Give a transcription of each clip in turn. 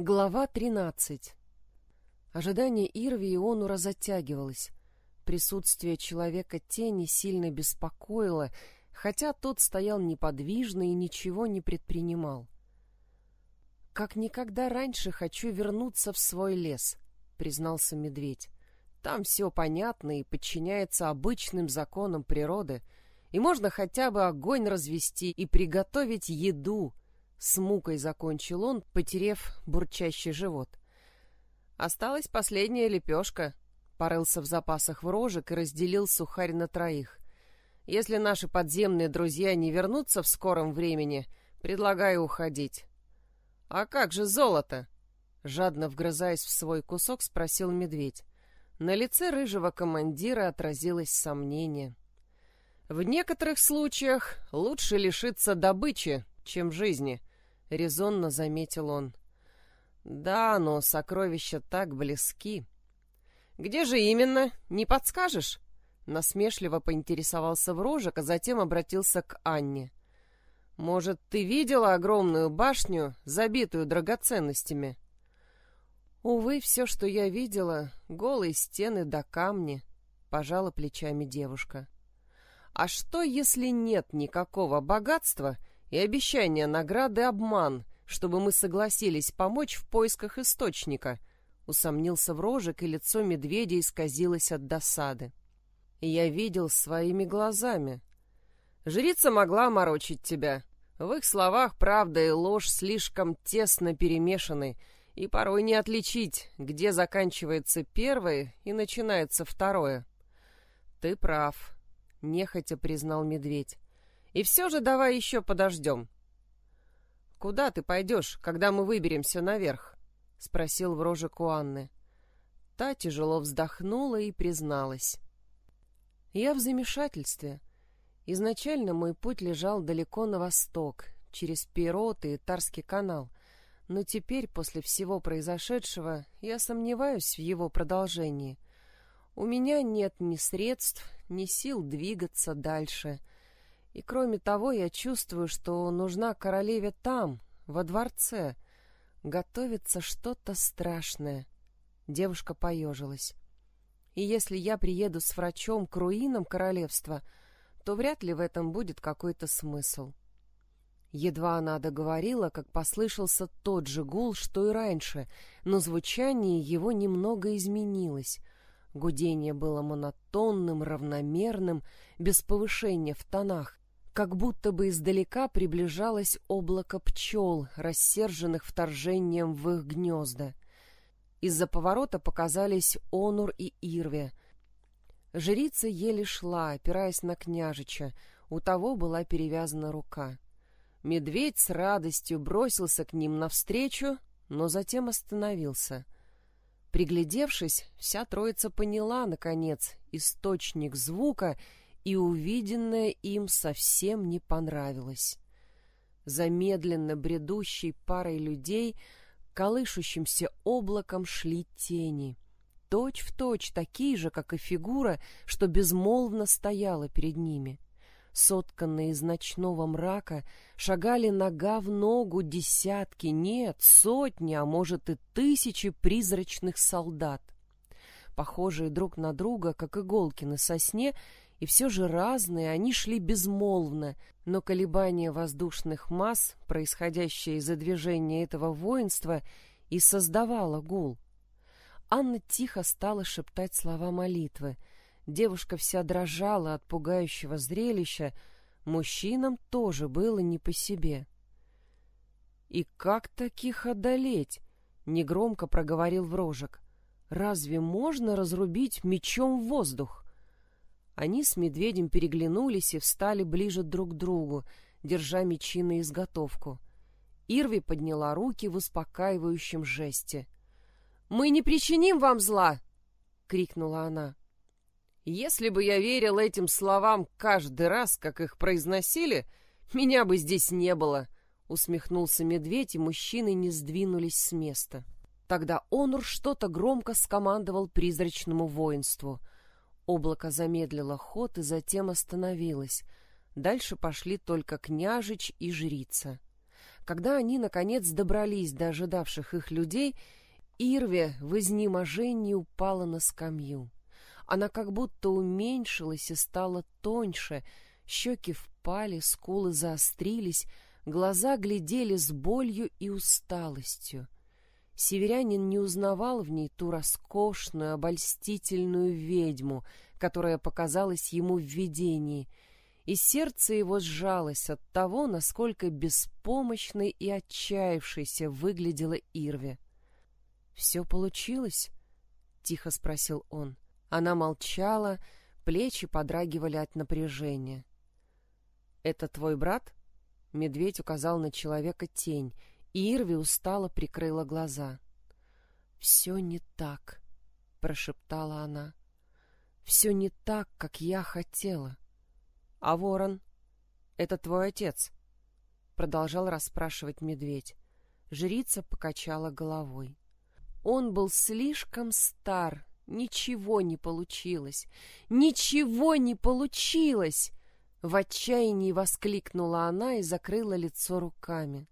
Глава 13. Ожидание Ирви и Онура затягивалось. Присутствие человека тени сильно беспокоило, хотя тот стоял неподвижно и ничего не предпринимал. «Как никогда раньше хочу вернуться в свой лес», — признался медведь. «Там все понятно и подчиняется обычным законам природы, и можно хотя бы огонь развести и приготовить еду, с мукой закончил он, потерев бурчащий живот. Осталась последняя лепешка. Порылся в запасах врожек и разделил сухарь на троих. Если наши подземные друзья не вернутся в скором времени, предлагаю уходить. А как же золото? Жадно вгрызаясь в свой кусок, спросил медведь. На лице рыжего командира отразилось сомнение. В некоторых случаях лучше лишиться добычи, чем жизни, — резонно заметил он. «Да, но сокровища так близки». «Где же именно? Не подскажешь?» Насмешливо поинтересовался Врожек, а затем обратился к Анне. «Может, ты видела огромную башню, забитую драгоценностями?» «Увы, все, что я видела, голые стены до да камни», — пожала плечами девушка. «А что, если нет никакого богатства и обещание награды обман, чтобы мы согласились помочь в поисках источника, усомнился в рожек, и лицо медведя исказилось от досады. Я видел своими глазами. Жрица могла морочить тебя. В их словах правда и ложь слишком тесно перемешаны, и порой не отличить, где заканчивается первое и начинается второе. Ты прав, нехотя признал медведь. И все же давай еще подождем. — Куда ты пойдешь, когда мы выберемся наверх? — спросил в рожек у Анны. Та тяжело вздохнула и призналась. — Я в замешательстве. Изначально мой путь лежал далеко на восток, через Пирот и Тарский канал, но теперь, после всего произошедшего, я сомневаюсь в его продолжении. У меня нет ни средств, ни сил двигаться дальше — и кроме того, я чувствую, что нужна королеве там, во дворце. Готовится что-то страшное. Девушка поежилась. И если я приеду с врачом к руинам королевства, то вряд ли в этом будет какой-то смысл. Едва она договорила, как послышался тот же гул, что и раньше, но звучание его немного изменилось. Гудение было монотонным, равномерным, без повышения в тонах, как будто бы издалека приближалось облако пчел, рассерженных вторжением в их гнезда. Из-за поворота показались Онур и Ирве. Жрица еле шла, опираясь на княжича, у того была перевязана рука. Медведь с радостью бросился к ним навстречу, но затем остановился. Приглядевшись, вся троица поняла, наконец, источник звука — и увиденное им совсем не понравилось. За медленно бредущей парой людей, колышущимся облаком шли тени, точь в точь такие же, как и фигура, что безмолвно стояла перед ними. Сотканные из ночного мрака, шагали нога в ногу десятки, нет, сотни, а может и тысячи призрачных солдат. Похожие друг на друга, как иголки на сосне, и все же разные, они шли безмолвно, но колебания воздушных масс, происходящие из-за движения этого воинства, и создавало гул. Анна тихо стала шептать слова молитвы. Девушка вся дрожала от пугающего зрелища, мужчинам тоже было не по себе. «И как таких одолеть?» — негромко проговорил Врожек. «Разве можно разрубить мечом воздух?» Они с медведем переглянулись и встали ближе друг к другу, держа мечи на изготовку. Ирви подняла руки в успокаивающем жесте. «Мы не причиним вам зла!» — крикнула она. «Если бы я верил этим словам каждый раз, как их произносили, меня бы здесь не было!» — усмехнулся медведь, и мужчины не сдвинулись с места. Тогда Онур что-то громко скомандовал призрачному воинству — Облако замедлило ход и затем остановилось. Дальше пошли только княжич и жрица. Когда они, наконец, добрались до ожидавших их людей, Ирве в изнеможении упала на скамью. Она как будто уменьшилась и стала тоньше, щеки впали, скулы заострились, глаза глядели с болью и усталостью. Северянин не узнавал в ней ту роскошную, обольстительную ведьму, которая показалась ему в видении, и сердце его сжалось от того, насколько беспомощной и отчаявшейся выглядела Ирве. «Все получилось?» — тихо спросил он. Она молчала, плечи подрагивали от напряжения. «Это твой брат?» Медведь указал на человека тень — Ирви устало прикрыла глаза. «Все не так», — прошептала она. «Все не так, как я хотела». «А ворон? Это твой отец?» Продолжал расспрашивать медведь. Жрица покачала головой. Он был слишком стар, ничего не получилось, ничего не получилось! В отчаянии воскликнула она и закрыла лицо руками.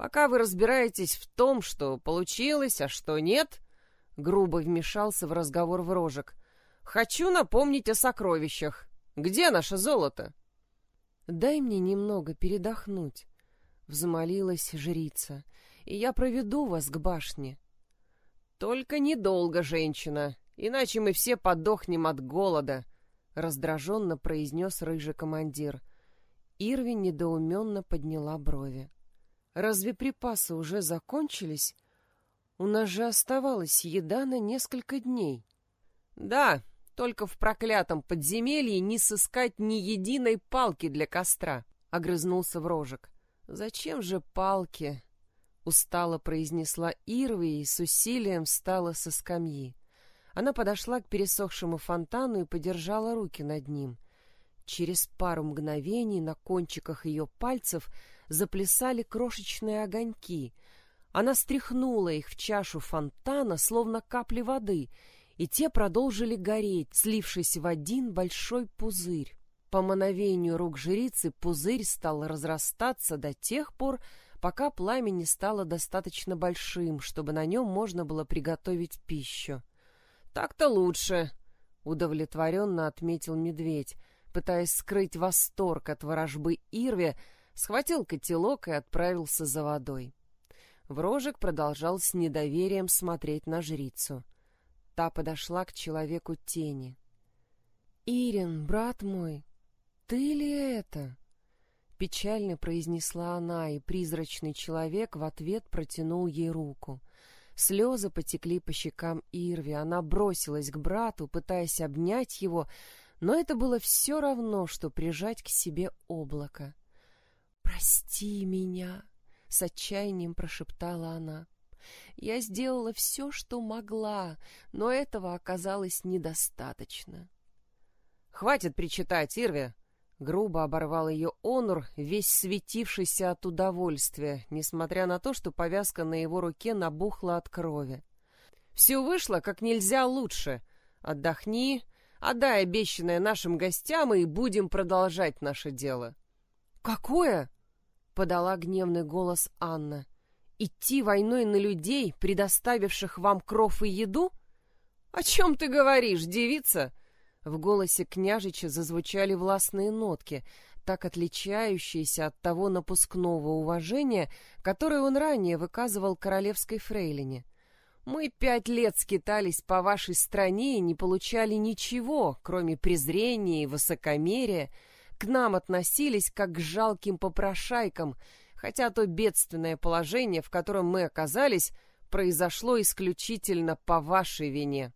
Пока вы разбираетесь в том, что получилось, а что нет, грубо вмешался в разговор Врожек. Хочу напомнить о сокровищах. Где наше золото? Дай мне немного передохнуть, взмолилась жрица, и я проведу вас к башне. Только недолго, женщина, иначе мы все подохнем от голода, раздраженно произнес рыжий командир. Ирвин недоуменно подняла брови. Разве припасы уже закончились? У нас же оставалась еда на несколько дней. Да, только в проклятом подземелье не сыскать ни единой палки для костра, огрызнулся Врожек. Зачем же палки? Устало произнесла Ирви и с усилием встала со скамьи. Она подошла к пересохшему фонтану и подержала руки над ним. Через пару мгновений на кончиках ее пальцев заплясали крошечные огоньки. Она стряхнула их в чашу фонтана, словно капли воды, и те продолжили гореть, слившись в один большой пузырь. По мановению рук жрицы пузырь стал разрастаться до тех пор, пока пламя не стало достаточно большим, чтобы на нем можно было приготовить пищу. «Так-то лучше», — удовлетворенно отметил медведь, пытаясь скрыть восторг от ворожбы Ирве, схватил котелок и отправился за водой. Врожек продолжал с недоверием смотреть на жрицу. Та подошла к человеку тени. «Ирин, брат мой, ты ли это?» Печально произнесла она, и призрачный человек в ответ протянул ей руку. Слезы потекли по щекам Ирви, она бросилась к брату, пытаясь обнять его, но это было все равно, что прижать к себе облако. «Прости меня!» — с отчаянием прошептала она. «Я сделала все, что могла, но этого оказалось недостаточно». «Хватит причитать, Ирве!» Грубо оборвал ее Онур, весь светившийся от удовольствия, несмотря на то, что повязка на его руке набухла от крови. «Все вышло как нельзя лучше. Отдохни, отдай обещанное нашим гостям, и будем продолжать наше дело». «Какое?» — подала гневный голос Анна. «Идти войной на людей, предоставивших вам кров и еду?» «О чем ты говоришь, девица?» В голосе княжича зазвучали властные нотки, так отличающиеся от того напускного уважения, которое он ранее выказывал королевской фрейлине. «Мы пять лет скитались по вашей стране и не получали ничего, кроме презрения и высокомерия, к нам относились как к жалким попрошайкам, хотя то бедственное положение, в котором мы оказались, произошло исключительно по вашей вине.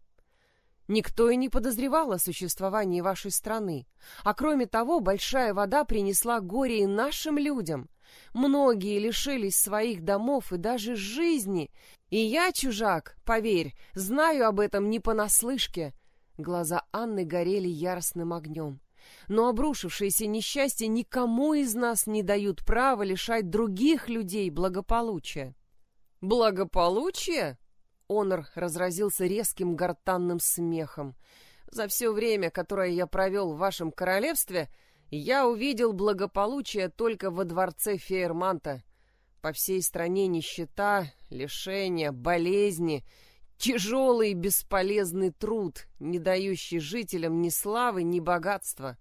Никто и не подозревал о существовании вашей страны. А кроме того, большая вода принесла горе и нашим людям. Многие лишились своих домов и даже жизни. И я, чужак, поверь, знаю об этом не понаслышке. Глаза Анны горели яростным огнем но обрушившиеся несчастья никому из нас не дают права лишать других людей благополучия. Благополучие? Онор разразился резким гортанным смехом. За все время, которое я провел в вашем королевстве, я увидел благополучие только во дворце Фейерманта. по всей стране нищета, лишения, болезни, тяжелый и бесполезный труд, не дающий жителям ни славы, ни богатства.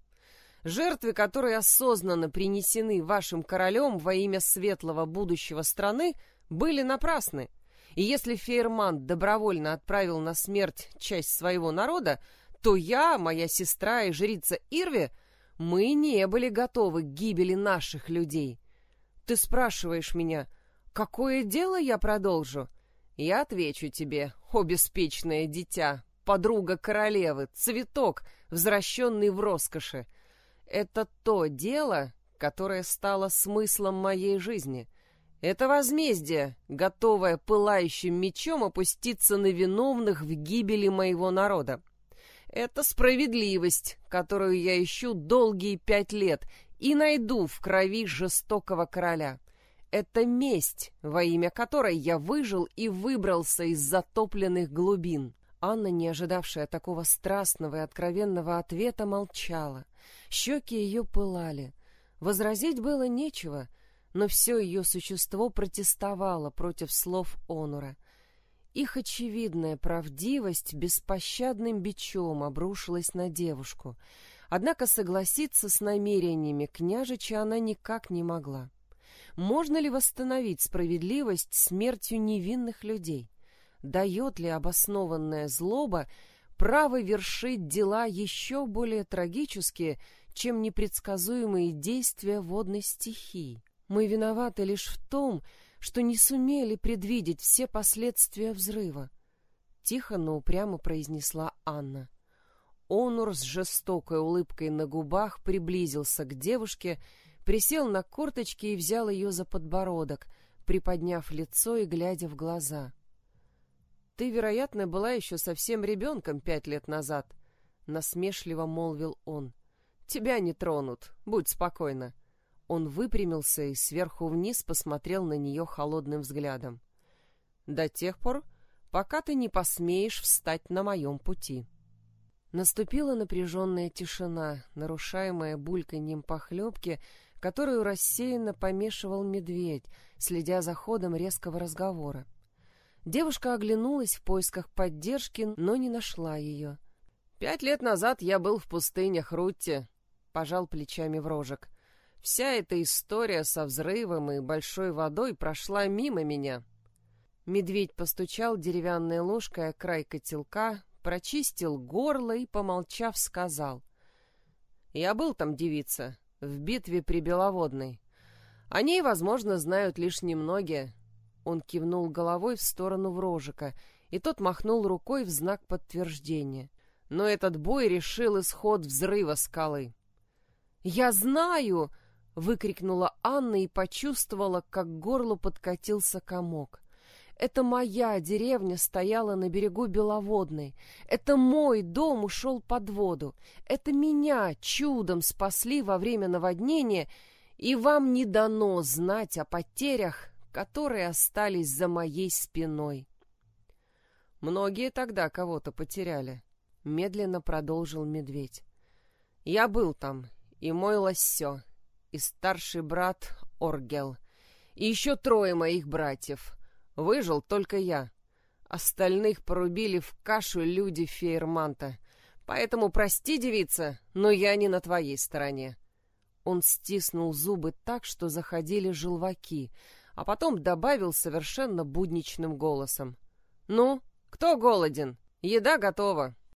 Жертвы, которые осознанно принесены вашим королем во имя светлого будущего страны, были напрасны. И если Фейерман добровольно отправил на смерть часть своего народа, то я, моя сестра и жрица Ирви, мы не были готовы к гибели наших людей. Ты спрашиваешь меня, какое дело я продолжу? Я отвечу тебе, о беспечное дитя, подруга королевы, цветок, возвращенный в роскоши. Это то дело, которое стало смыслом моей жизни. Это возмездие, готовое пылающим мечом опуститься на виновных в гибели моего народа. Это справедливость, которую я ищу долгие пять лет и найду в крови жестокого короля. Это месть, во имя которой я выжил и выбрался из затопленных глубин. Анна, не ожидавшая такого страстного и откровенного ответа, молчала. Щеки ее пылали. Возразить было нечего — но все ее существо протестовало против слов Онура. Их очевидная правдивость беспощадным бичом обрушилась на девушку, однако согласиться с намерениями княжича она никак не могла. Можно ли восстановить справедливость смертью невинных людей? Дает ли обоснованная злоба право вершить дела еще более трагические, чем непредсказуемые действия водной стихии? Мы виноваты лишь в том, что не сумели предвидеть все последствия взрыва. Тихо, но упрямо произнесла Анна. Онур с жестокой улыбкой на губах приблизился к девушке, присел на корточки и взял ее за подбородок, приподняв лицо и глядя в глаза. «Ты, вероятно, была еще совсем ребенком пять лет назад», — насмешливо молвил он. «Тебя не тронут, будь спокойна. Он выпрямился и сверху вниз посмотрел на нее холодным взглядом. «До тех пор, пока ты не посмеешь встать на моем пути». Наступила напряженная тишина, нарушаемая бульканьем похлебки, которую рассеянно помешивал медведь, следя за ходом резкого разговора. Девушка оглянулась в поисках поддержки, но не нашла ее. «Пять лет назад я был в пустынях Рутте», — пожал плечами Врожек. Вся эта история со взрывом и большой водой прошла мимо меня. Медведь постучал деревянной ложкой о край котелка, прочистил горло и, помолчав, сказал. «Я был там, девица, в битве при Беловодной. О ней, возможно, знают лишь немногие». Он кивнул головой в сторону Врожика, и тот махнул рукой в знак подтверждения. Но этот бой решил исход взрыва скалы. «Я знаю!» выкрикнула Анна и почувствовала, как к горлу подкатился комок. Это моя деревня стояла на берегу Беловодной. Это мой дом ушел под воду. Это меня чудом спасли во время наводнения, и вам не дано знать о потерях, которые остались за моей спиной. Многие тогда кого-то потеряли, медленно продолжил медведь. Я был там, и мой лосё, и старший брат Оргел. И еще трое моих братьев. Выжил только я. Остальных порубили в кашу люди Фейерманта. Поэтому прости, девица, но я не на твоей стороне. Он стиснул зубы так, что заходили желваки, а потом добавил совершенно будничным голосом. «Ну, кто голоден? Еда готова.